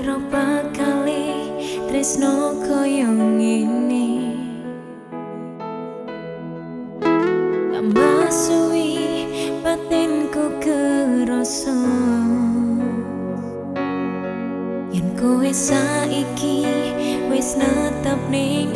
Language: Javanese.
piropa kali tresno koyong ngene tambah suwi batinku keroso. Yen kowe saiki wis netep ning